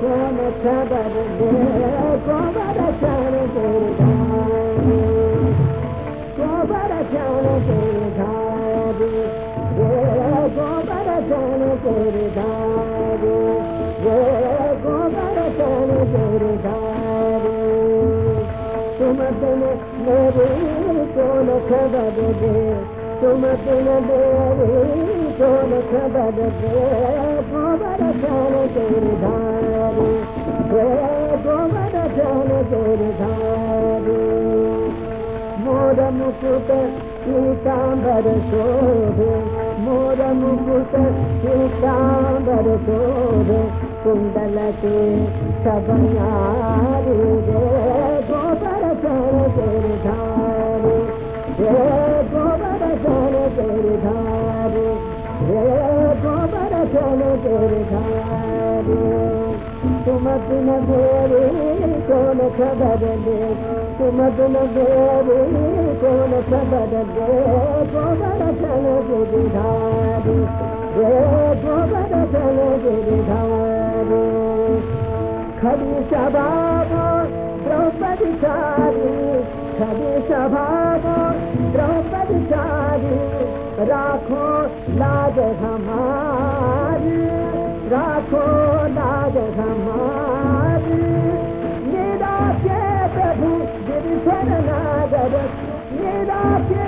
खबर दे गोबर चण तेरे तेरे धारे ये गोबर चण तेरे ये गोबर चण तेरे धारे तुम बिन मेरी कौन खबर दे तुम बिन मेरी कौन खबर दे तेरे धारे मोर मुकुट पीतांबर शोभे मोर मुकुट पीतांबर शोभे कुंडल के सब नारी रे गोबर चर तेरे धारे रे गोबर चर तेरे धारे रे गोबर चर तेरे धारे तुम कौन खबर दे तुम बिन मेरे कौन खबर दे गोबर चल तेरे धारे रे गोबर चल तेरे खड़ी सभाव द्रौपदी चारी खड़ी सभाव द्रौपदी चारी राखो लाज हमारी नागर मेरा के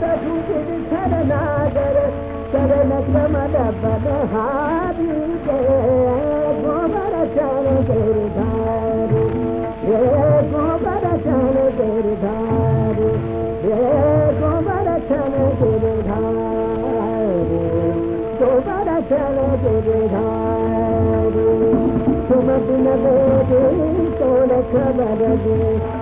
प्रभु गिर नागर चरण कमल बलहारी गोबर चर तेरे धारे रे गोबर चर तेरे धारे गोबर चर तेरे धारे गोबर तुम बिन मेरी कौन खबर दे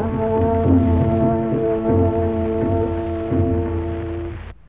Senhor.